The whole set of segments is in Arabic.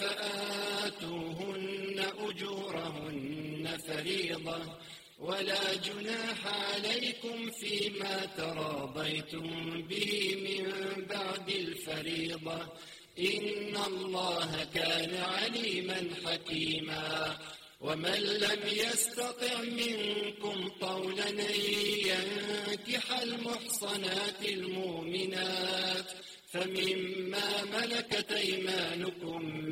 فآتوهن أجورهن فريضة ولا جناح عليكم فيما تراضيتم به من بعد الفريضة إن الله كان عليما حكيما ومن لم يستطع منكم طولا ينكح المحصنات المؤمنات فمما ملكت أيمانكم من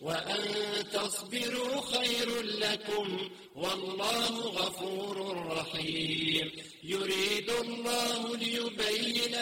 وأن تصبروا خير لكم والله غفور رحيم. يريد الله ليبين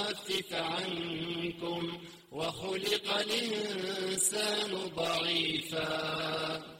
يخفف عنكم وخلق الإنسان ضعيفا.